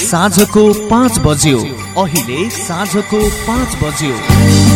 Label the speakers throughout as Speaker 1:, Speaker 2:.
Speaker 1: साँझको पाँच बज्यो। अहिले साँझको पाँच बज्यो।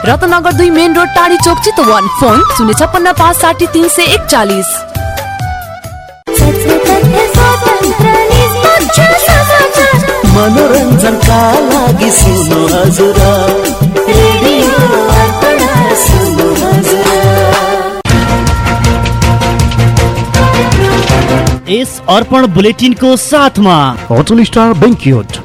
Speaker 2: रत्नगर दुई मेन रोड टाढी चोक चितवन फोन शून्य छप्पन्न पाँच साठी तिन सय एकचालिस।
Speaker 3: मनोरञ्जनका लागि सुन्नु हजुर रेडियो अर्पण सुन्नु हजुर।
Speaker 4: यस अर्पण बुलेटिनको साथमा।
Speaker 5: Hotel star banquet.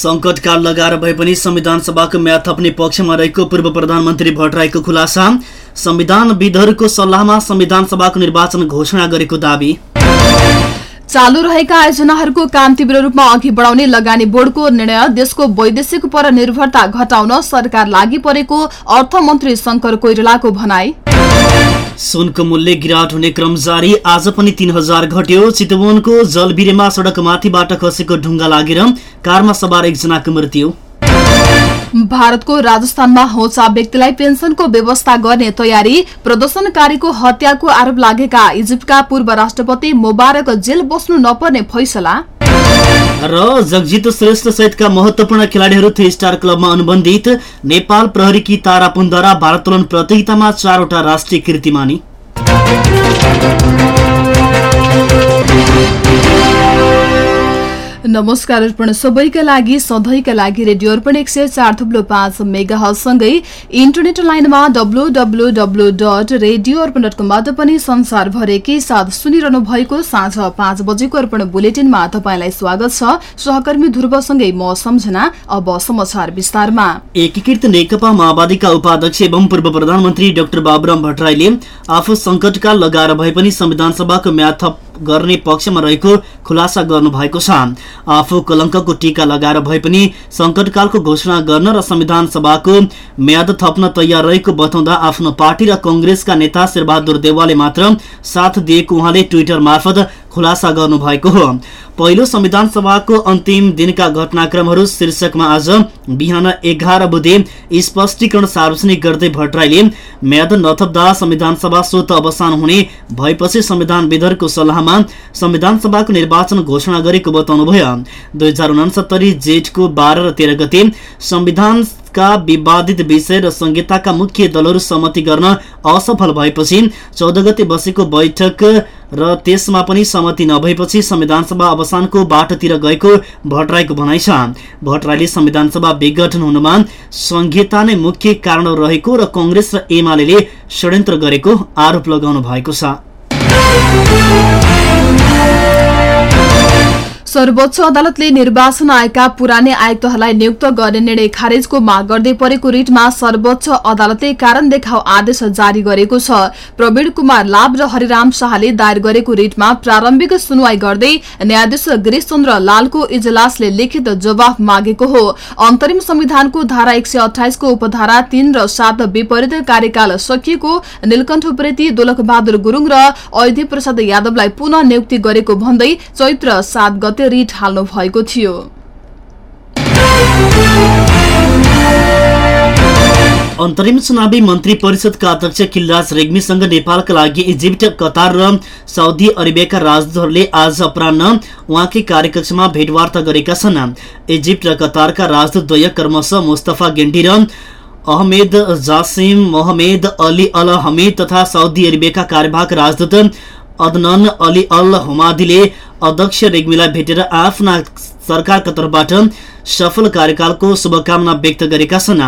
Speaker 6: सङ्कटकाल लगाएर भए पनि संविधान सभाको म्याद थप्ने पक्षमा रहेको पूर्व प्रधानमन्त्री भट्टराईको खुलासा। संविधानविदहरूको सल्लाहमा संविधान सभाको निर्वाचन घोषणा गरेको दावी।
Speaker 7: चालू रहेका आयोजनाहरूको काम तीव्र रूपमा अघि बढाउने लगानी बोर्डको निर्णय देशको वैदेशिक पर निर्भरता घटाउन सरकार लागि परेको अर्थमन्त्री शङ्कर कोइरालाको भनाई।
Speaker 6: सुनको मूल्य गिरावट हुने क्रम जारी। आज पनि तीन हजार घट्यो। चितवनको जलबिरेमा सडकमाथिबाट खसेको ढुङ्गा लागेर कारमा सवार एकजनाको मृत्यु।
Speaker 7: भारतको राजस्थानमा होचा व्यक्तिलाई पेन्सनको व्यवस्था गर्ने तयारी। प्रदर्शनकारीको हत्याको आरोप लागेका इजिप्टका पूर्व राष्ट्रपति मोबारक जेल बस्नु नपर्ने फैसला।
Speaker 6: र जगजित श्रेष्ठ सहितका महत्वपूर्ण खेलाडीहरू थ्री स्टार क्लबमा अनुबन्धित नेपाल प्रहरीकी तारा पुनद्वारा भारोत्तोलन प्रतियोगितामा चारवटा राष्ट्रिय कीर्तिमानी।
Speaker 7: नमस्कार अर्पण। सबैका लागि सधैँका लागि रेडियो अर्पण एक सय चार थुप्लो पाँच मेगा सँगै इन्टरनेट लाइनमा W W W dot radio Arpan dot कमबाट पनि संसारभरेकै साथ सुनिरहनु भएको साँझ पाँच बजेको अर्पण बुलेटिनमा तपाईँलाई स्वागत छ। सहकर्मी ध्रुवसँगै म सम्झना अब समाचार विस्तारमा।
Speaker 6: एकीकृत नेकपा माओवादीका उपाध्यक्ष एवं पूर्व प्रधानमन्त्री डाक्टर बाबुराम भट्टराईले आफू सङ्कटकाल लगाएर भए पनि संविधान सभाको म्याद थप गर्ने पक्षमा रहेको खुलासा गर्नु भएको छ। आफू कलङ्कको टीका लगाएर भए पनि सङ्कटकालको घोषणा गर्न र संविधान सभाको म्याद थप्न तयार रहेको बताउँदा आफ्नो पार्टी र कङ्ग्रेसका नेता शेरबहादुर देवालले मात्र साथ दिएको उहाँले ट्विटर मार्फत खुलासा गर्नु भएको हो। पहिलो संविधान सभाको अन्तिम दिनका घटनाक्रमहरू शीर्षकमा आज बिहान एघार बुधे स्पष्टीकरण सार्वजनिक गर्दै भट्टराईले म्याद नथप्दा संविधान सभा स्वत अवसान हुने भएपछि संविधानविदहरूको सल्लाहमा संविधान सभाको निर्वाचन घोषणा गरेको बताउनुभयो। दुई हजार उनासत्तरी जेठको बाह्र र तेह्र गते संविधान का विवादित विषय र संहिताका मुख्य दलहरू सहमति गर्न असफल भएपछि चौध गते बसेको बैठक र त्यसमा पनि सहमति नभएपछि संविधान सभा अवसानको बाटोतिर गएको भट्टराईको भनाइ छ। भट्टराईले संविधान सभा विघटन हुनुमा संहिता नै मुख्य कारण रहेको र कङ्ग्रेस र एमाले षड्यन्त्र गरेको आरोप लगाउनु भएको छ।
Speaker 7: सर्वोच्च अदालतले निर्वाचन आयोगका पुरानै आयुक्तहरूलाई नियुक्त गर्ने निर्णय खारेजको माग गर्दै परेको रिटमा सर्वोच्च अदालतले कारण देखाउ आदेश जारी गरेको छ। प्रवीण कुमार लाभ र हरिराम शाहले दायर गरेको रिटमा प्रारम्भिक सुनवाई गर्दै न्यायाधीश गिरीशचन्द्र लालको इजलासले लिखित जवाफ मागेको हो। अन्तरिम संविधानको धारा एक सय उपधारा तीन र सात विपरीत कार्यकाल सकिएको नीलकण्ठ उप्रेती दोलक बहादुर गुरूङ र अयोधी प्रसाद यादवलाई पुनः नियुक्ति गरेको भन्दै चैत्र सात गते रिट हाल्नु भएको थियो।
Speaker 6: अन्तरिम चुनावी मन्त्री परिषदका अध्यक्ष खिलराज रेग्मीसँग नेपालका लागि इजिप्ट कतार र साउदी अरेबियाका राजदूतहरूले आज अपरान्न उहाँकै कार्यकक्षमा भेटवार्ता गरेका छन्। इजिप्ट र कतारका राजदूत द्वय क्रमशः मुस्तफा गेन्डी र Ahmed Jassim Mohammed Ali Al Hamid तथा साउदी अरेबियाका कार्यवाहक राजदूत अदनन अली अल हुमादीले अध्यक्ष रेग्मीलाई भेटेर आफ्ना सरकारका तर्फबाट सफल कार्यकालको शुभकामना व्यक्त गरेका छन्।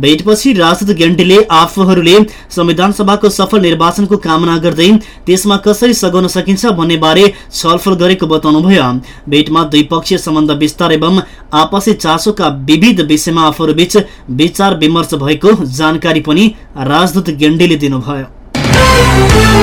Speaker 6: भेटपछि राजदूत गेन्डीले आफूहरूले संविधान सभाको सफल निर्वाचनको कामना गर्दै त्यसमा कसरी सघाउन सकिन्छ भन्ने बारे छलफल गरेको बताउनुभयो। भेटमा द्विपक्षीय सम्बन्ध विस्तार एवं आपसी चासोका विविध विषयमा आफूहरूबीच विचार विमर्श भएको जानकारी पनि राजदूत गेन्डीले दिनुभयो।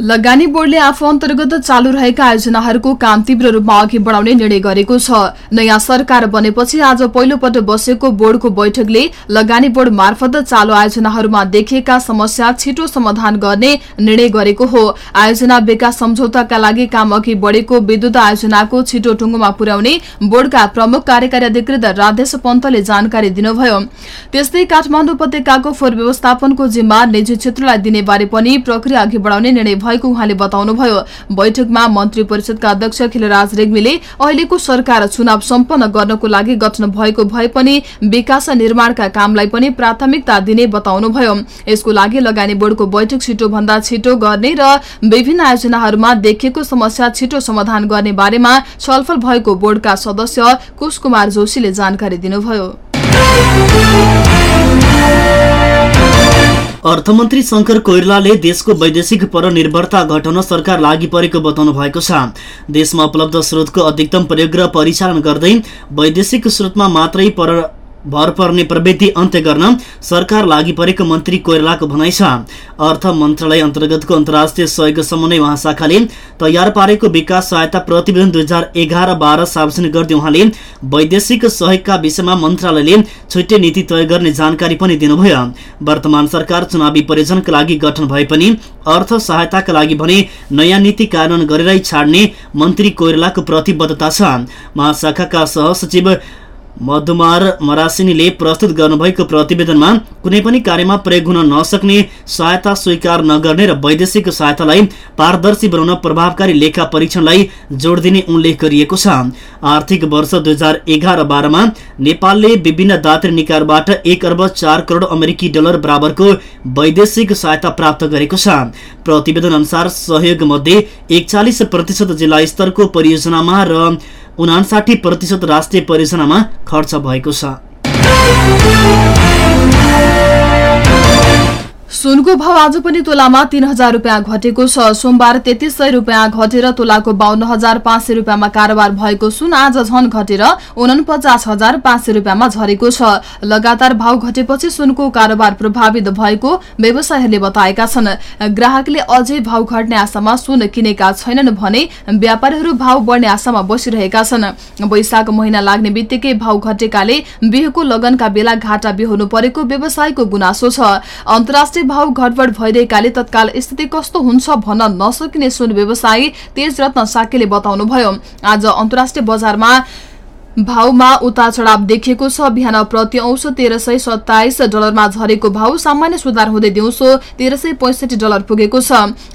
Speaker 7: लगानी बोर्डले आफू अन्तर्गत चालू रहेका आयोजनाहरूको काम तीव्र रूपमा अघि बढाउने निर्णय गरेको छ। नयाँ सरकार बनेपछि आज पहिलोपटक बसेको बोर्डको बैठकले लगानी बोर्ड मार्फत चालू आयोजनाहरूमा देखिएका समस्या छिटो समाधान गर्ने निर्णय गरेको हो। आयोजना विकास सम्झौताका लागि काम अघि बढेको विद्युत आयोजनाको छिटो टुङ्गोमा पुर्याउने बोर्डका प्रमुख कार्यकारी अधिकृत राधेश पन्तले जानकारी दिनुभयो। त्यस्तै काठमाडौँ उपत्यकाको फोहोर व्यवस्थापनको जिम्मा निजी क्षेत्रलाई दिने बारे पनि प्रक्रिया अघि बढाउने निर्णय भएको उहाँले बताउनुभयो। बैठकमा मन्त्री परिषदका अध्यक्ष खिलराज रेग्मीले अहिलेको सरकार चुनाव सम्पन्न गर्नको लागि गठन भएको भए पनि विकास निर्माणका कामलाई पनि प्राथमिकता दिने बताउनुभयो। यसको लागि लगानी बोर्डको बैठक छिटो भन्दा छिटो गर्ने र विभिन्न आयोजनाहरूमा देखिएको समस्या छिटो समाधान गर्ने बारेमा छलफल भएको बोर्डका सदस्य कुश कुमार जोशीले जानकारी दिनुभयो।
Speaker 6: अर्थमन्त्री शङ्कर कोइरलाले देशको वैदेशिक परनिर्भरता घटाउन सरकार लागि परेको बताउनु भएको छ। देशमा उपलब्ध स्रोतको अधिकतम प्रयोग र परिचालन गर्दै वैदेशिक स्रोतमा मात्रै पर भर पर्ने प्रवृत्ति अन्त्य गर्न सरकार लागि परेको मन्त्री कोइरालाको भनाइ छ। अर्थ मन्त्रालय अन्तर्गतको अन्तर्राष्ट्रिय सहयोग समन्वय महाशाखाले तयार पारेको विकास सहायता प्रतिवेदन दुई हजार एघार बाह्र सार्वजनिक गर्दै उहाँले वैदेशिक सहयोगका विषयमा मन्त्रालयले छुट्टै नीति तय गर्ने जानकारी पनि दिनुभयो। वर्तमान सरकार चुनावी परियोजनाका लागि गठन भए पनि अर्थ सहायताका लागि भने नयाँ नीति कार्यान्वयन गरेरै छाड्ने मन्त्री कोइरालाको प्रतिबद्धता छ। महाशाखाका सहसचिव मधुमार मरासिनीले प्रस्तुत गर्नुभएको प्रतिवेदनमा कुनै पनि कार्यमा प्रयोग हुन नसक्ने सहायता स्वीकार नगर्ने र वैदेशिक सहायतालाई पारदर्शी बनाउन प्रभावकारी लेखा परीक्षणलाई जोड दिने उल्लेख गरिएको छ। आर्थिक वर्ष दुई हजार एघार बाह्रमा नेपालले विभिन्न दात्री निकायबाट एक अर्ब चार करोड अमेरिकी डलर बराबरको वैदेशिक सहायता प्राप्त गरेको छ। प्रतिवेदन अनुसार सहयोग मध्ये एकचालिस प्रतिशत जिल्ला स्तरको परियोजनामा र उनासाठी प्रतिशत राष्ट्रिय परियोजनामा खर्च भएको छ।
Speaker 7: सुनको भाव आज पनि तोलामा तीन हजार रुपियाँ घटेको छ। सोमबार तेत्तिस सय रुपियाँ घटेर तोलाको बाहन्न हजार पाँच सय रुपियाँमा कारोबार भएको सुन आज झन घटेर उनपचास हजार पाँच सय रुपियाँमा झरेको छ। लगातार भाव घटेपछि सुनको कारोबार प्रभावित भएको व्यवसायीहरूले बताएका छन्। ग्राहकले अझै भाव घट्ने आशामा सुन किनेका छैनन् भने व्यापारीहरू भाव बढ्ने आशामा बसिरहेका छन्। वैशाख महिना लाग्ने बित्तिकै भाव घटेकाले बिहेको लगनका बेला घाटा बिहोर्नु परेको व्यवसायको गुनासो छ। अन्तर्राष्ट्रिय भाव घटबड भइरहेकाले तत्काल स्थिति कस्तो हुन्छ भन्न नसकिने सुन व्यवसायी तेज रत्न साकेले बताउनुभयो। आज अन्तर्राष्ट्रिय बजारमा भावमा उतार चढाव देखिएको छ। बिहान प्रति औंश तेह्र सय सत्ताइस डलरमा झरेको भाव सामान्य सुधार हुँदै दिउँसो तेह्र सय पैसठी डलर पुगेको छ।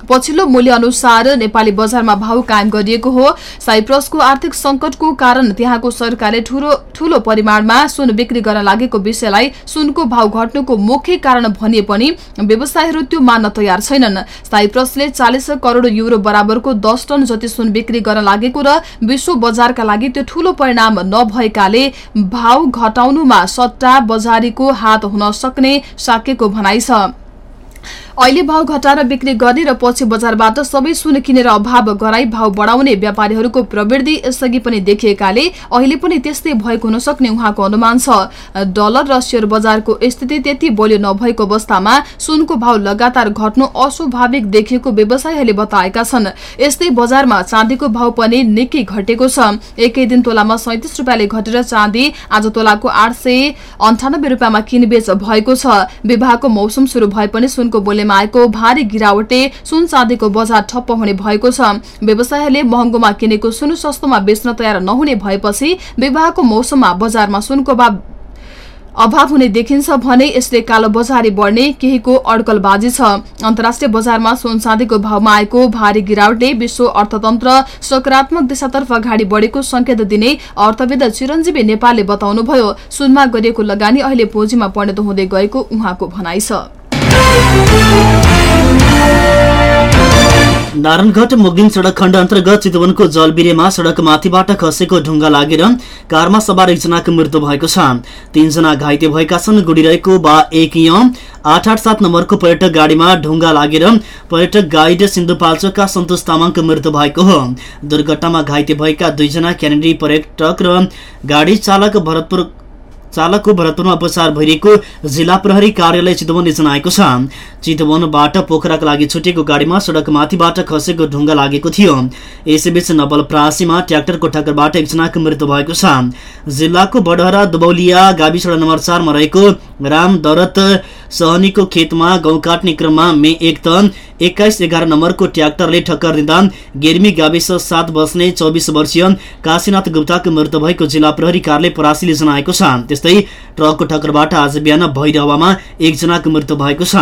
Speaker 7: पछिल्लो मूल्य अनुसार नेपाली बजारमा भाव कायम गरिएको हो। साइप्रसको आर्थिक संकटको कारण त्यहाँको सरकारले ठूलो परिमाणमा सुन बिक्री गर्न लागेको विषयलाई सुनको भाव घट्नुको मुख्य कारण भनिए पनि व्यवसायीहरू त्यो मान्न तयार छैनन्। साइप्रसले चालिस करोड़ युरो बराबरको दस टन जति सुन बिक्री गर्न लागेको र विश्व बजारका लागि त्यो ठूलो परिणाम नभएकाले भाव घटाउनुमा सट्टा बजारीको हात हुन सक्ने साकेको भनाइ छ। अहिले भाव घटाएर बिक्री गर्ने र पछि बजारबाट सबै सुन किनेर अभाव गराई भाव बढाउने व्यापारीहरूको प्रवृत्ति यसअघि पनि देखिएकाले अहिले पनि त्यस्तै भएको हुन सक्ने उहाँको अनुमान छ। डलर र शेयर बजारको स्थिति त्यति बलियो नभएको अवस्थामा सुनको भाव लगातार घट्नु अस्वाभाविक देखिएको व्यवसायीहरूले बताएका छन्। यस्तै बजारमा चाँदीको भाव पनि निकै घटेको छ। एकै दिन तोलामा सैतिस रुपियाँले घटेर चाँदी आज तोलाको आठ सय अन्ठानब्बे रुपियाँमा किनबेच भएको छ। विवाहको मौसम शुरू भए पनि सुनको मूल्यमा आएको भारी गिरावटले सुन चाँदीको बजार ठप्प हुने भएको छ। व्यवसायीहरूले महँगोमा किनेको सुन सस्तोमा बेच्न तयार नहुने भएपछि विवाहको मौसममा बजारमा सुनको भाव अभाव हुने देखिन्छ भने यसले कालो बजारी बढ्ने केहीको अड्कलबाजी छ। अन्तर्राष्ट्रिय बजारमा सुन चाँदीको भावमा आएको भारी गिरावटले विश्व अर्थतन्त्र सकारात्मक दिशातर्फ अगाडि बढेको संकेत दिने अर्थविद चिरञ्जीवी नेपालले बताउनुभयो। सुनमा गरिएको लगानी अहिले पुँजीमा परिणत हुँदै गएको उहाँको भनाइ छ।
Speaker 6: नारायणघाट मुगिन सड़क खण्ड अन्तर्गत चितवनको जलबिरेमा सड़क माथिबाट खसेको ढुङ्गा लागेर कारमा सवार एकजनाको मृत्यु भएको छ। तीनजना घाइते भएका छन्। गुडिरहेको बा एक आठ आठ सात नम्बरको पर्यटक गाडीमा ढुङ्गा लागेर पर्यटक गाइड सिन्धुपाल्चोकका सन्तोष तामाङको मृत्यु भएको हो। दुर्घटनामा घाइते भएका दुईजना क्यानेडी पर्यटक र गाडी चालक भरतपुर चालकको भरतपुरमा उपचार भइरहेको जिल्ला प्रहरी कार्यालय चितवनले जनाएको छ। चितवनबाट पोखराका लागि छुटेको गाडीमा सड़क माथिबाट खसेको ढुङ्गा लागेको थियो। यसैबीच नवलप्रासीमा ट्र्याक्टरको ठक्करबाट एकजनाको मृत्यु भएको छ। जिल्लाको बडहरा दुबौलिया गाविस नम्बर चारमा रहेको राम दरत सहनीको खेतमा गहुँ काट्ने क्रममा मे एक त एक्काइस एघार नम्बरको ट्र्याक्टरले ठक्कर दिँदा गेर्मी गाविस सात बस्ने चौबिस वर्षीय काशीनाथ गुप्ताको मृत्यु भएको जिल्ला प्रहरी कार्यालय परासीले जनाएको छ। त्यस्तै ट्रकको ठक्करबाट आज बिहान भैरवामा एकजनाको मृत्यु भएको छ।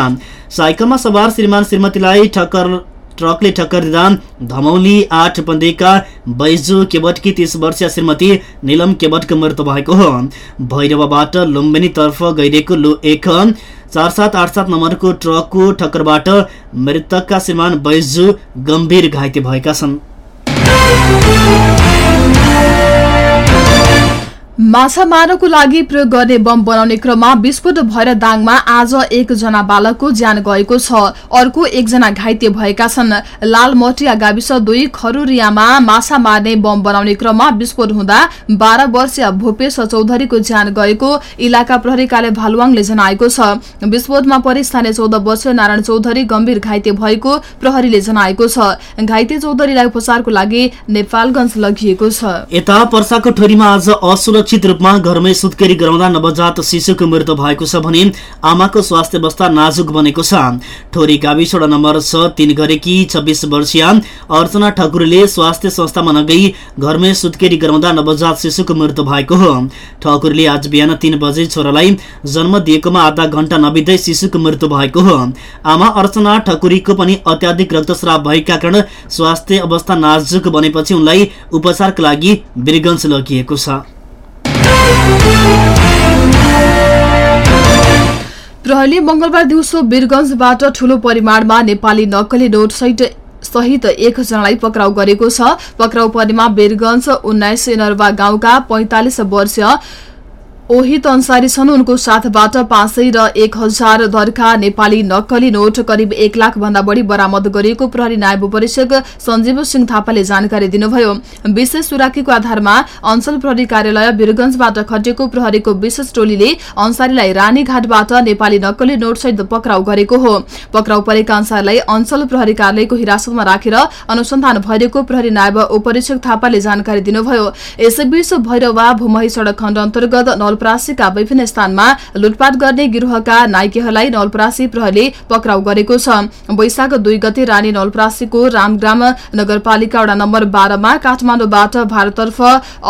Speaker 6: साइकलमा सवार श्रीमान श्रीमतीलाई ठक्कर ट्रकले ठक्कर दिँदा धमौली आठ पन्देका बैजु केवटकी तीस वर्षीय श्रीमती निलम केवटको मृत्यु भएको हो। भैरवाबाट लुम्बिनीतर्फ गइरहेको लु एक चार सात आठ सात नम्बरको ट्रकको ठक्करबाट मृतकका श्रीमान बैजु गम्भीर घाइते भएका छन्।
Speaker 7: माछा मार्नको लागि प्रयोग गर्ने बम बनाउने क्रममा विस्फोट भएर दाङमा आज एकजना बालकको ज्यान गएको छ। अर्को एकजना घाइते भएका छन्। लालमटिया गाविस दुई खरुरियामा माछा मार्ने बम बनाउने क्रममा विस्फोट हुँदा बाह्र वर्षीय भूपेश चौधरीको ज्यान गएको इलाका प्रहरी कार्य भालुवाङले जनाएको छ। विस्फोटमा परि स्थानीय चौध वर्षीय नारायण चौधरी गम्भीर घाइते भएको प्रहरीले जनाएको छ। घाइते चौधरीलाई उपचारको लागि नेपालगंज लगिएको छ।
Speaker 6: असुरक्षित रूपमा घरमै सुत्केरी गराउँदा नवजात शिशुको मृत्यु भएको छ भने आमाको स्वास्थ्य अवस्था नाजुक बनेको छ। ठोरी गाविस नम्बर छ तीन गरेकी छब्बिस वर्षीय अर्चना ठकुरीले स्वास्थ्य संस्थामा नगई घरमै सुत्केरी गराउँदा नवजात शिशुको मृत्यु भएको हो। ठकुरीले आज बिहान तीन बजे छोरालाई जन्म दिएकोमा आधा घण्टा नबित्दै शिशुको मृत्यु भएको हो। आमा अर्चना ठकुरीको पनि अत्याधिक रक्तस्राव भएका कारण स्वास्थ्य अवस्था नाजुक बनेपछि उनलाई उपचारका लागि वीरगंज लगिएको छ।
Speaker 7: प्रहरीले मंगलबार दिउँसो वीरगंजबाट ठूलो परिमाणमा नेपाली नक्कली नोट सहित सहित एकजनालाई पक्राउ गरेको छ। पक्राउ परेमा वीरगंज उन्नाइस नरवा गाउँका पैंतालिस वर्षीय ओहित अन्सारी छन् उनको साथबाट पाँच सय र एक हजार दरका नेपाली नक्कली नोट करिब एक लाख भन्दा बढ़ी बरामद गरिएको प्रहरी नायब परीक्षक सञ्जीव सिंह थापाले जानकारी दिनुभयो। विशेष सुराकीको आधारमा अञ्चल प्रहरी कार्यालय वीरगंजबाट खटेको प्रहरीको विशेष टोलीले अन्सारीलाई रानीघाटबाट नेपाली नक्कली नोट सहित पक्राउ गरेको हो। पक्राउ परेका अन्सारीलाई अञ्चल प्रहरी कार्यालयको हिरासतमा राखेर अनुसन्धान भइरहेको प्रहरी नायब उपरीक्षक थापाले जानकारी दिनुभयो। यसैबीच भैरवा भूमही सड़क खण्ड अन्तर्गत नवलपरासीका विभिन्न स्थानमा लुटपाट गर्ने गिरोहका नाइकेहरूलाई नवलपरासी प्रहरीले पक्राउ गरेको छ। वैशाख दुई गते रानी नवलपरासीको रामग्राम नगरपालिका वडा नम्बर बाह्रमा काठमाडौँबाट भारततर्फ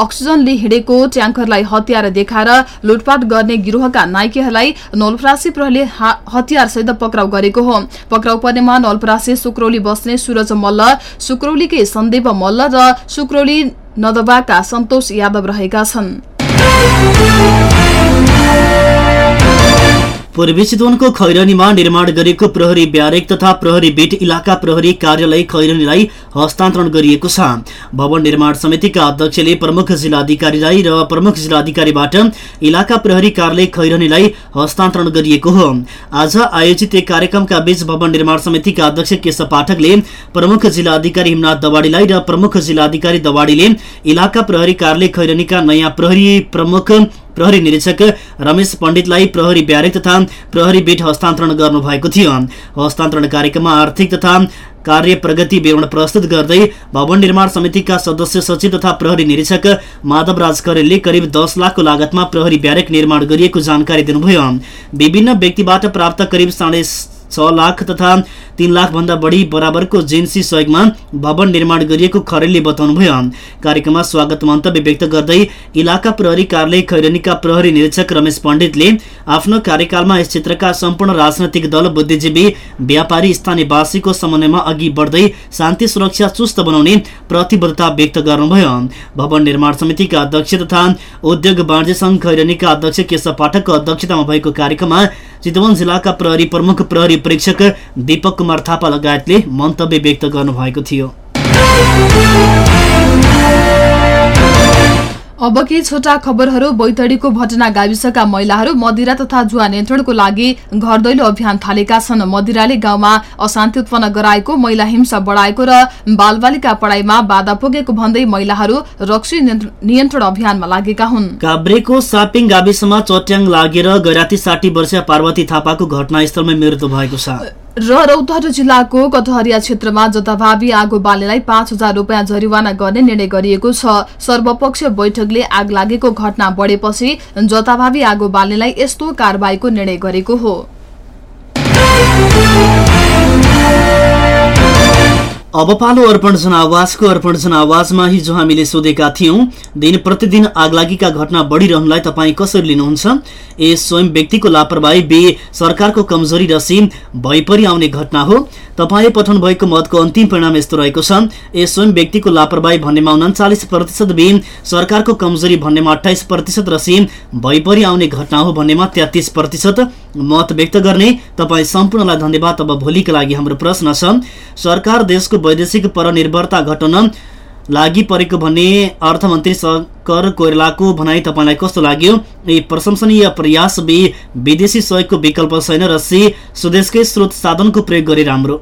Speaker 7: अक्सिजन हिँडेको ट्याङ्करलाई हतियार देखाएर लुटपाट गर्ने गिरोहका नाइकेहरूलाई नवलपरासी प्रहरीले हतियारसहित पक्राउ गरेको हो। पक्राउ पर्नेमा नवलपरासी सुक्रौली बस्ने सूरज मल्ल सुक्रौलीकै सन्देव मल्ल र सुक्रौली नदबाका सन्तोष यादव रहेका छन्। Thank you.
Speaker 6: पूर्वी चितवनको खैरनीमा निर्माण गरिएको प्रहरी ब्यारेक तथा प्रहरी बेट इलाका प्रहरी कार्यालय खैरनीलाई हस्तान्तरण गरिएको छ। भवन निर्माण समितिका अध्यक्षले प्रमुख जिल्लाधिकारीलाई र प्रमुख जिल्लाधिकारीबाट इलाका प्रहरी कार्यालय खैरनीलाई हस्तान्तरण गरिएको हो। आज आयोजित एक कार्यक्रमका बीच भवन निर्माण समितिका अध्यक्ष केशव पाठकले प्रमुख जिल्लाधिकारी हिमनाथ दवाडीलाई र प्रमुख जिल्लाधिकारी दवाडीले इलाका प्रहरी कार्यालय खैरनीका नयाँ प्रहरी प्रमुख प्रहरी निरीक्षक रमेश पण्डितलाई प्रहरी ब्यारेक तथा प्रहरी बेट हस्तान्तरण गर्नुभएको थियो। हस्तान्तरण कार्यक्रममा आर्थिक तथा कार्य प्रगति विवरण प्रस्तुत गर्दै भवन निर्माण समितिका सदस्य सचिव तथा प्रहरी निरीक्षक माधव राज करेलले करिब दस लाखको लागतमा प्रहरी ब्यारेक निर्माण गरिएको जानकारी दिनुभयो। विभिन्न व्यक्तिबाट प्राप्त करिब साढे छ लाख तथा तीन लाख भन्दा बढी बराबरको जेन्सी सहयोगमा भवन निर्माण गरिएको खरेलले बताउनुभयो। कार्यक्रममा स्वागत मन्तव्य व्यक्त गर्दै इलाका प्रहरी कार्यालय खैरनीका प्रहरी निरीक्षक रमेश पण्डितले आफ्नो कार्यकालमा यस क्षेत्रका सम्पूर्ण राजनैतिक दल बुद्धिजीवी व्यापारी स्थानीयवासीको समन्वयमा अघि बढ्दै शान्ति सुरक्षा चुस्त बनाउने प्रतिबद्धता व्यक्त गर्नुभयो। भवन निर्माण समितिका अध्यक्ष तथा उद्योग वाणिज्य संघ खैरनीका अध्यक्ष केशव पाठकको अध्यक्षतामा भएको कार्यक्रममा चितवन जिल्लाका प्रहरी प्रमुख प्रहरी परीक्षक दीपक कुमार थापा लगायतले मन्तव्य व्यक्त गर्नुभएको थियो।
Speaker 7: अब केही छोटा खबरहरू बैतडीको भटना गाविसका महिलाहरू मदिरा तथा जुवा नियन्त्रणको लागि घर दैलो अभियान थालेका छन्। मदिराले गाउँमा अशान्ति उत्पन्न गराएको महिला हिंसा बढाएको र बालबालिका पढाइमा बाधा पुगेको भन्दै महिलाहरू रक्सी नियन्त्रण अभियानमा लागेका हुन्।
Speaker 6: काभ्रेको सापिङ गाविसमा चट्याङ लागेर गैराती साठी वर्षीय पार्वती थापाको घटनास्थलमै मृत्यु भएको छ।
Speaker 7: र रौतहट जिल्लाको कटहरिया क्षेत्रमा जताभावी आगो बाल्नेलाई पाँच हजार रुपियाँ जरिवाना गर्ने निर्णय गरिएको छ। सर्वपक्षीय बैठकले आग लागेको घटना बढेपछि जताभावी आगो बाल्नेलाई यस्तो कारवाहीको निर्णय गरेको हो।
Speaker 6: अब पालो अर्पण जनावासको अर्पण जनावासमा हिजो हामीले सोधेका थियौं दिन प्रतिदिन आगलागीका घटना बढिरहनुलाई तपाईँ कसरी लिनुहुन्छ? ए स्वयं व्यक्तिको लापरवाही बे सरकारको कमजोरी र सी भइपरि आउने घटना हो। तपाईँले पठाउनु भएको मतको अन्तिम परिणाम यस्तो रहेको छ। ए स्वयं व्यक्तिको लापरवाही भन्नेमा उन्चालिस प्रतिशत बे सरकारको कमजोरी भन्नेमा अठाइस प्रतिशत र सी भइपरि आउने घटना हो भन्नेमा तेत्तिस प्रतिशत। मत व्यक्त गर्ने तपाईँ सम्पूर्णलाई धन्यवाद। अब भोलिका लागि हाम्रो प्रश्न छ। सरकार देशको वैदेशिक परनिर्भरता घटाउन लागि परेको भन्ने अर्थमन्त्री शङ्कर कोइरालाको भनाइ तपाईँलाई कस्तो लाग्यो? ए प्रशंसनीय प्रयास बे विदेशी सहयोगको विकल्प छैन र सी स्वदेशकै स्रोत साधनको प्रयोग गरे राम्रो।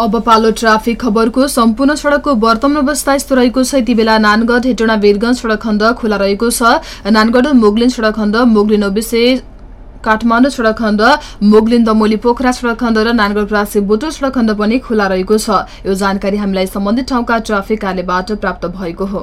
Speaker 7: अब पालो ट्राफिक खबरको सम्पूर्ण सड़कको वर्तमान अवस्था यस्तो रहेको छ। यति बेला नानगढ हेटोडा वीरगंज सड़क खण्ड खुला रहेको छ। नानगढ मोगलिन सड़क खण्ड मोगलिन ओबिसे काठमाडौँ सड़क खण्ड मोगलिन दमोली पोखरा सड़क खण्ड र नानगढ प्रासी बोटो सड़क खण्ड पनि खुला रहेको छ। यो जानकारी हामीलाई सम्बन्धित ठाउँका ट्राफिक कार्यबाट प्राप्त भएको हो।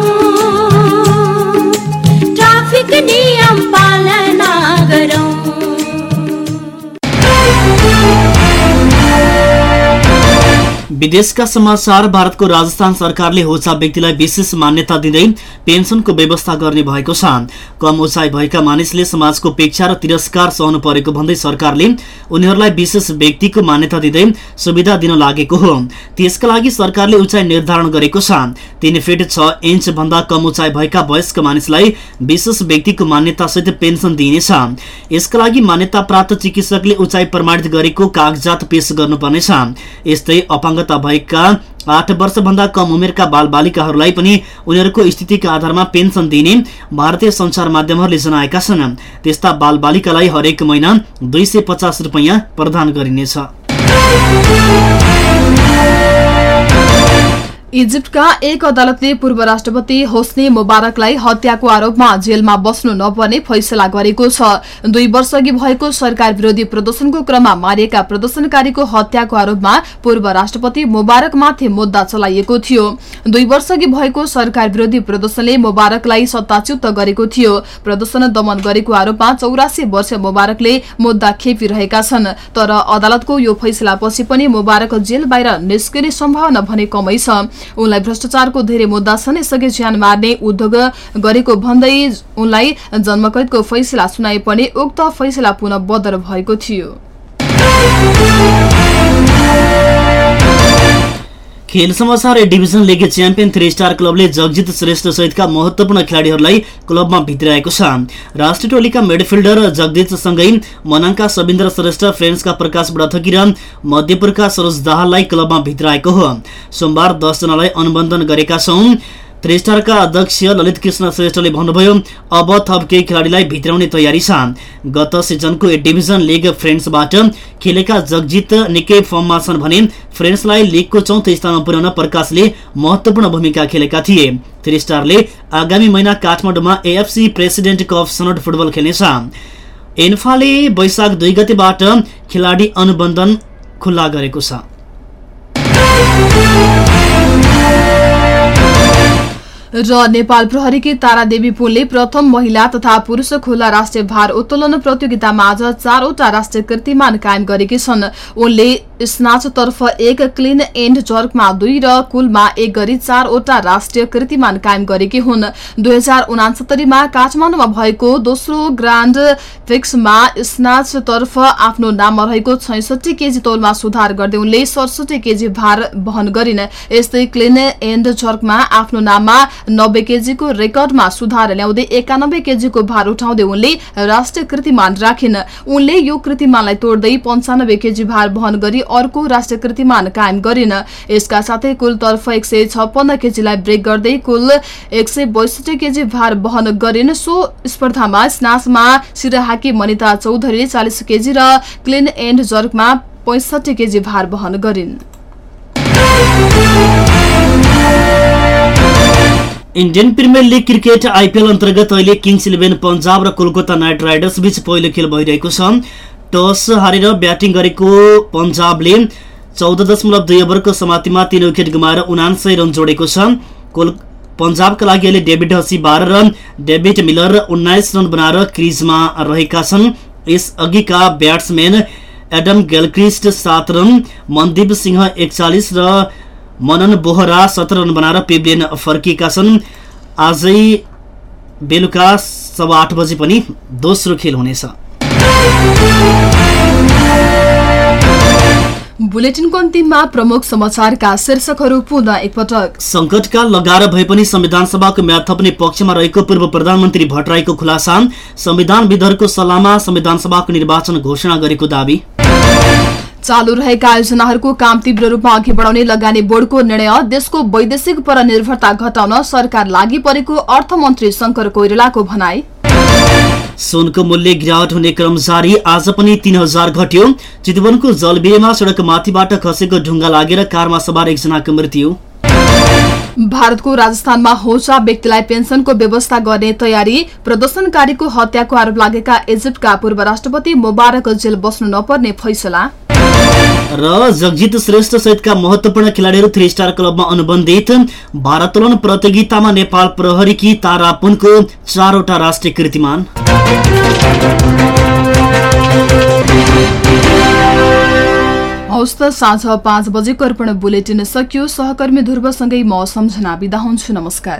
Speaker 6: विदेशका समाचार भारतको राजस्थान सरकारले होचा व्यक्तिलाई विशेष मान्यता दिँदै पेन्सनको व्यवस्था गर्ने भएको छ। कम उचाइ भएका मानिसले समाजको उपेक्षा र तिरस्कार सहनु परेको भन्दै सरकारले उनीहरूलाई विशेष व्यक्तिको मान्यता दिँदै सुविधा दिन लागेको हो। त्यसका लागि सरकारले उचाइ निर्धारण गरेको छ। तीन फिट छ इन्च भन्दा कम उचाइ भएका वयस्क मानिसलाई विशेष व्यक्तिको मान्यतासहित पेन्सन दिइनेछ। यसका लागि मान्यता प्राप्त चिकित्सकले उचाइ प्रमाणित गरेको कागजात पेश गर्नुपर्नेछ। यस्तै अपाङ्गता भएका आठ वर्षभन्दा कम उमेरका बालबालिकाहरूलाई पनि उनीहरूको स्थितिका आधारमा पेन्सन दिने भारतीय सञ्चार माध्यमहरूले जनाएका छन्। त्यस्ता बालबालिकालाई हरेक महिना दुई सय पचास रुपियाँ प्रदान गरिनेछ।
Speaker 7: इजिप्टका एक अदालतले पूर्व राष्ट्रपति होस्ने मुबारकलाई हत्याको आरोपमा जेलमा बस्नु नपर्ने फैसला गरेको छ। दुई वर्ष अघि भएको सरकार विरोधी प्रदर्शनको क्रममा मारिएका प्रदर्शनकारीको हत्याको आरोपमा पूर्व राष्ट्रपति मुबारकमाथि मुद्दा चलाइएको थियो। दुई वर्ष अघि भएको सरकार विरोधी प्रदर्शनले मुबारकलाई सत्ताच्युत गरेको थियो। प्रदर्शन दमन गरेको आरोपमा चौरासी वर्ष मुबारकले मुद्दा खेपिरहेका छन्। तर अदालतको यो फैसलापछि पनि मुबारक जेल बाहिर निस्किने सम्भावना भने कमै छ। उनलाई भ्रष्टाचारको धेरै मुद्दा छन्। यसअघि ज्यान मार्ने उद्योग गरेको भन्दै उनलाई जन्मकैदको फैसला सुनाए पनि उक्त फैसला पुनः बदर भएको थियो।
Speaker 6: खेल समाचार A division league champion three star क्लबले जगजित श्रेष्ठ सहितका महत्वपूर्ण खेलाडीहरूलाई क्लबमा भित्राएको छ। राष्ट्रिय टोलीका मिडफिल्डर जगजितसँगै मनाङका सविन्द्र श्रेष्ठ फ्रेन्ड्सका प्रकाश बडथकी र मध्यपुरका सरोज दाहाललाई क्लबमा भित्राएको हो। सोमबार दसजनालाई अनुबन्धन गरेका छौं। थ्री स्टारका अध्यक्ष ललित कृष्ण श्रेष्ठले भन्नुभयो अब थप केही खेलाडीलाई भित्राउने तयारी छ। गत सिजनको ए डिभिजन लिग फ्रेन्ड्सबाट खेलेका जगजित निकै फर्ममा छन् भने फ्रेन्ड्सलाई लिगको चौथो स्थानमा पुर्याउन प्रकाशले महत्वपूर्ण भूमिका खेलेका थिए। थ्री स्टारले आगामी महिना काठमाडौँमा एएफसी प्रेसिडेन्ट कप सनट फुटबल खेल्नेछ। एन्फाले वैशाख दुई गतेबाट खेलाडी अनुबन्धन खुल्ला गरेको छ।
Speaker 7: र नेपाल प्रहरीकी तारादेवी पुलले प्रथम महिला तथा पुरूष खुल्ला राष्ट्रिय भार उत्तोलन प्रतियोगितामा आज चारवटा राष्ट्रिय कीर्तिमान कायम गरेकी छन्। उनले स्नाचतर्फ एक क्लिन एन्ड जर्कमा दुई र कुलमा एक गरी चारवटा राष्ट्रिय कीर्तिमान कायम गरेकी हुन्। दुई हजार उनासत्तरीमा काठमाडौँमा भएको दोस्रो ग्रान्ड फिक्समा स्नाचतर्फ आफ्नो नाममा रहेको छैसठी केजी तौलमा सुधार गर्दै उनले सडसठी केजी भार वहन गरिन्। यस्तै क्लिन एन्ड जर्कमा आफ्नो नाममा नब्बे केजीको रेकर्डमा सुधार ल्याउँदै एकानब्बे केजीको भार उठाउँदै उनले राष्ट्रिय कृतिमान राखिन्। उनले यो कृतिमानलाई तोड्दै पञ्चानब्बे केजी भार वहन गरी अर्को राष्ट्रिय कृतिमान कायम गरिन्। यसका साथै कुलतर्फ एक सय छप्पन्न केजीलाई ब्रेक गर्दै कुल एक सय बैसठी केजी भार वहन गरिन्। सो स्पर्धामा स्नासमा सिराहाकी मनिता चौधरीले चालिस केजी र क्लिन एन्ड जर्कमा पैंसठी केजी भार वहन गरिन्।
Speaker 6: Indian Premier League cricket IPL अन्तर्गत अहिले किङ्स इलेभेन पन्जाब र कोलकाता नाइट राइडर्स बीच पहिलो खेल भइरहेको छ। टस हारेर ब्याटिङ गरेको पन्जाबले चौध दशमलव दुई ओभरको समातिमा तीन विकेट गुमाएर उनान्सय रन जोडेको छ। कोल पन्जाबका लागि अहिले डेभिड हसी बाह्र र डेभिड मिलर उन्नाइस रन बनाएर क्रिजमा रहेका छन्। यसअघिका ब्याट्सम्यान एडम गेलक्रिस्ट सात रन मनदीप सिंह एकचालिस र मनन बोहरा सत्र रन बनाएर पेब्लियन फर्किएका छन्। आजै बेलुका सवा आठ बजे पनि दोस्रो खेल हुनेछ।
Speaker 7: बुलेटिनको अन्तिममा प्रमुख समाचारका शीर्षकहरू पुनः एकपटक।
Speaker 6: संकटकाल लगाएर भए पनि संविधान सभाको म्याद थप्ने पक्षमा रहेको पूर्व प्रधानमन्त्री भट्टराईको खुलासा। संविधानविदहरूको सल्लाहमा संविधान सभाको निर्वाचन घोषणा गरेको दावी।
Speaker 7: चालू रहेका आयोजनाहरूको काम तीव्र रूपमा अघि बढाउने लगानी बोर्डको निर्णय देशको वैदेशिक परनिर्भरता घटाउन सरकार लागि परेको अर्थमन्त्री शंकर कोइरालाको भनाई।
Speaker 6: सुनको मूल्य गिरावट हुने क्रम जारी आज पनि तीन हजार घट्यो। चितवनको जलबिहेमा सड़क माथिबाट खसेको ढुङ्गा लागेर कारमा सवार एकजनाको मृत्यु।
Speaker 7: भारतको राजस्थानमा होचा व्यक्तिलाई पेन्सनको व्यवस्था गर्ने तयारी प्रदर्शनकारीको हत्याको आरोप लागेका इजिप्टका पूर्व राष्ट्रपति मुबारक जेल बस्नु नपर्ने फैसला।
Speaker 6: र जगजित श्रेष्ठ सहितका महत्वपूर्ण खेलाडीहरू थ्री स्टार क्लबमा अनुबन्धित भारोत्तोलन प्रतियोगितामा नेपाल प्रहरीकी तारा पुनको चारवटा राष्ट्रिय कीर्तिमान
Speaker 7: हौस् त साँझ पाँच बजेको अर्पण बुलेटिन सकियो। सहकर्मी ध्रुवसँगै म सम्झना बिदा हुन्छु। नमस्कार।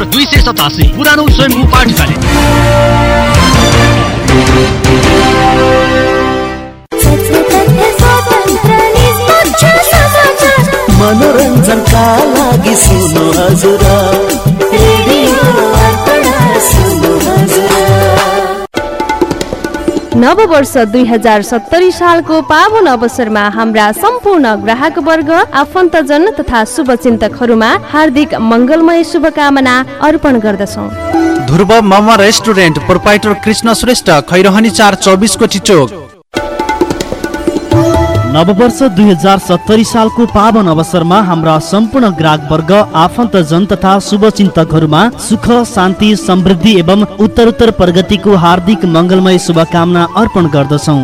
Speaker 4: दुई सय सतासी पुरानो स्वयम्भू पाठशाला
Speaker 2: मनोरञ्जनका लागि सुन्नु हजुर।
Speaker 8: नव वर्ष दुई हजार सत्तरी सालको पावन अवसरमा हाम्रा सम्पूर्ण ग्राहक वर्ग आफन्तजन तथा शुभचिन्तकहरूमा हार्दिक मङ्गलमय शुभकामना अर्पण गर्दछौँ।
Speaker 1: ध्रुव मम रेस्टुरेन्ट प्रोपाइटर कृष्ण श्रेष्ठ खैरहनी चार चौबिस कोटी चोक
Speaker 6: नववर्ष दुई हजार सत्तरी सालको पावन अवसरमा हाम्रा सम्पूर्ण ग्राहक वर्ग आफन्तजन तथा शुभचिन्तकहरूमा सुख शान्ति समृद्धि एवं उत्तरोत्तर प्रगतिको हार्दिक मङ्गलमय शुभकामना अर्पण गर्दछौँ।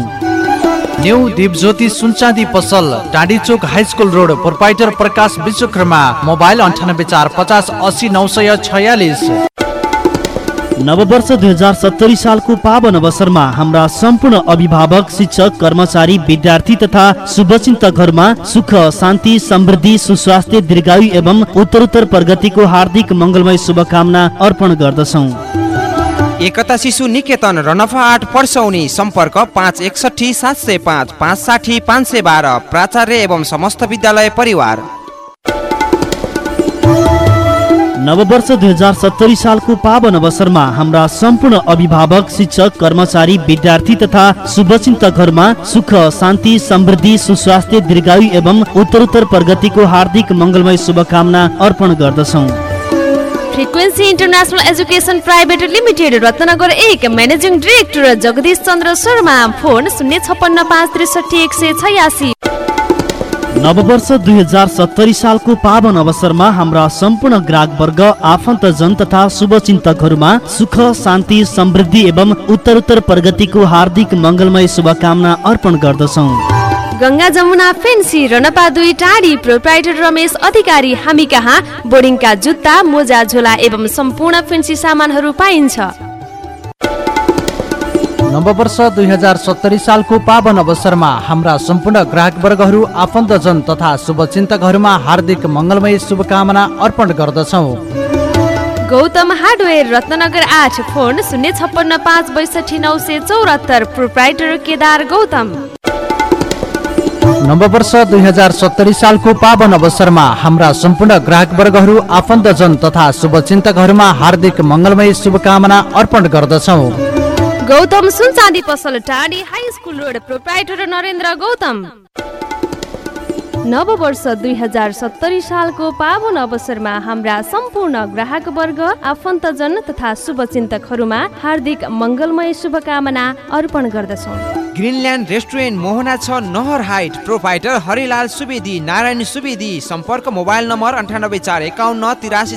Speaker 1: न्यू दिपज्योति सुनचाँदी पसल Tadhi Chowk high school road proprietor Prakash Vishwakarma mobile अन्ठानब्बे चार पचास असी नौ सय छयालिस।
Speaker 6: नववर्ष दुई हजार सत्तरी सालको पावन अवसरमा हाम्रा सम्पूर्ण अभिभावक शिक्षक कर्मचारी विद्यार्थी तथा शुभचिन्तकहरूमा सुख शान्ति समृद्धि सुस्वास्थ्य दीर्घायु एवं उत्तरोत्तर प्रगतिको हार्दिक मङ्गलमय शुभकामना अर्पण गर्दछौँ।
Speaker 9: एकता शिशु निकेतन रनफा आठ पर्सौनी सम्पर्क पाँच एकसठी सात सय पाँच पाँच साठी पाँच सय बाह्र प्राचार्य एवं समस्त विद्यालय परिवार।
Speaker 6: नववर्ष दुई हजार सत्तरी सालको पावन अवसरमा हाम्रा सम्पूर्ण अभिभावक शिक्षक कर्मचारी विद्यार्थी तथा शुभचिन्तकहरूमा सुख शान्ति समृद्धि सुस्वास्थ्य दीर्घायु एवं उत्तरोत्तर प्रगतिको हार्दिक मङ्गलमय शुभकामना अर्पण गर्दछौँ।
Speaker 8: Frequency international education private limited Ratnagar एक managing director Jagdish Chandra Sharma phone शून्य छप्पन्न पाँच त्रिसठी एक सय छयासी।
Speaker 6: नववर्ष दुई हजार सत्तरी सालको पावन अवसरमा हाम्रा सम्पूर्ण ग्राहक वर्ग आफन्तजन तथा शुभचिन्तकहरूमा सुख शान्ति समृद्धि एवं उत्तरोत्तर प्रगतिको हार्दिक मङ्गलमय शुभकामना अर्पण गर्दछौँ।
Speaker 8: गङ्गा जमुना फेन्सी रनपा दुई टाढी प्रोप्राइटर रमेश अधिकारी हामी कहाँ? बोर्डिङका जुत्ता मोजा झोला एवं सम्पूर्ण फेन्सी सामानहरू पाइन्छ।
Speaker 1: नववर्ष दुई हजार सत्तरी सालको पावन अवसरमा हाम्रा सम्पूर्ण ग्राहक वर्गहरू आफन्तजन तथा शुभचिन्तकहरूमा हार्दिक मङ्गलमय शुभकामना अर्पण गर्दछौँ।
Speaker 8: गौतम हार्डवेयर रत्नगर आठ फोन शून्य छप्पन्न पाँच बैसठी नौ सय चौरात्तर प्रोप्राइटर केदार गौतम।
Speaker 1: नववर्ष दुई हजार सत्तरी सालको पावन अवसरमा हाम्रा सम्पूर्ण ग्राहक वर्गहरू आफन्तजन तथा शुभचिन्तकहरूमा हार्दिक मङ्गलमय शुभकामना अर्पण गर्दछौँ।
Speaker 8: गौतम सुनचाँदी पसल Tadhi high school road proprietor Narendra Gautam. नव वर्ष दुई हजार सत्तरी सालको पावन अवसरमा हाम्रा सम्पूर्ण ग्राहक वर्ग आफन्तजन तथा शुभचिन्तकहरूमा हार्दिक मङ्गलमय शुभकामना अर्पण गर्दछौँ।
Speaker 9: ग्रिनल्यान्ड रेस्टुरेन्ट मोहना छ नहर हाइट प्रोपाइटर हरिलाल सुवेदी नारायण सुवेदी सम्पर्क मोबाइल नम्बर अन्ठानब्बे चार एकाउन्न तिरासी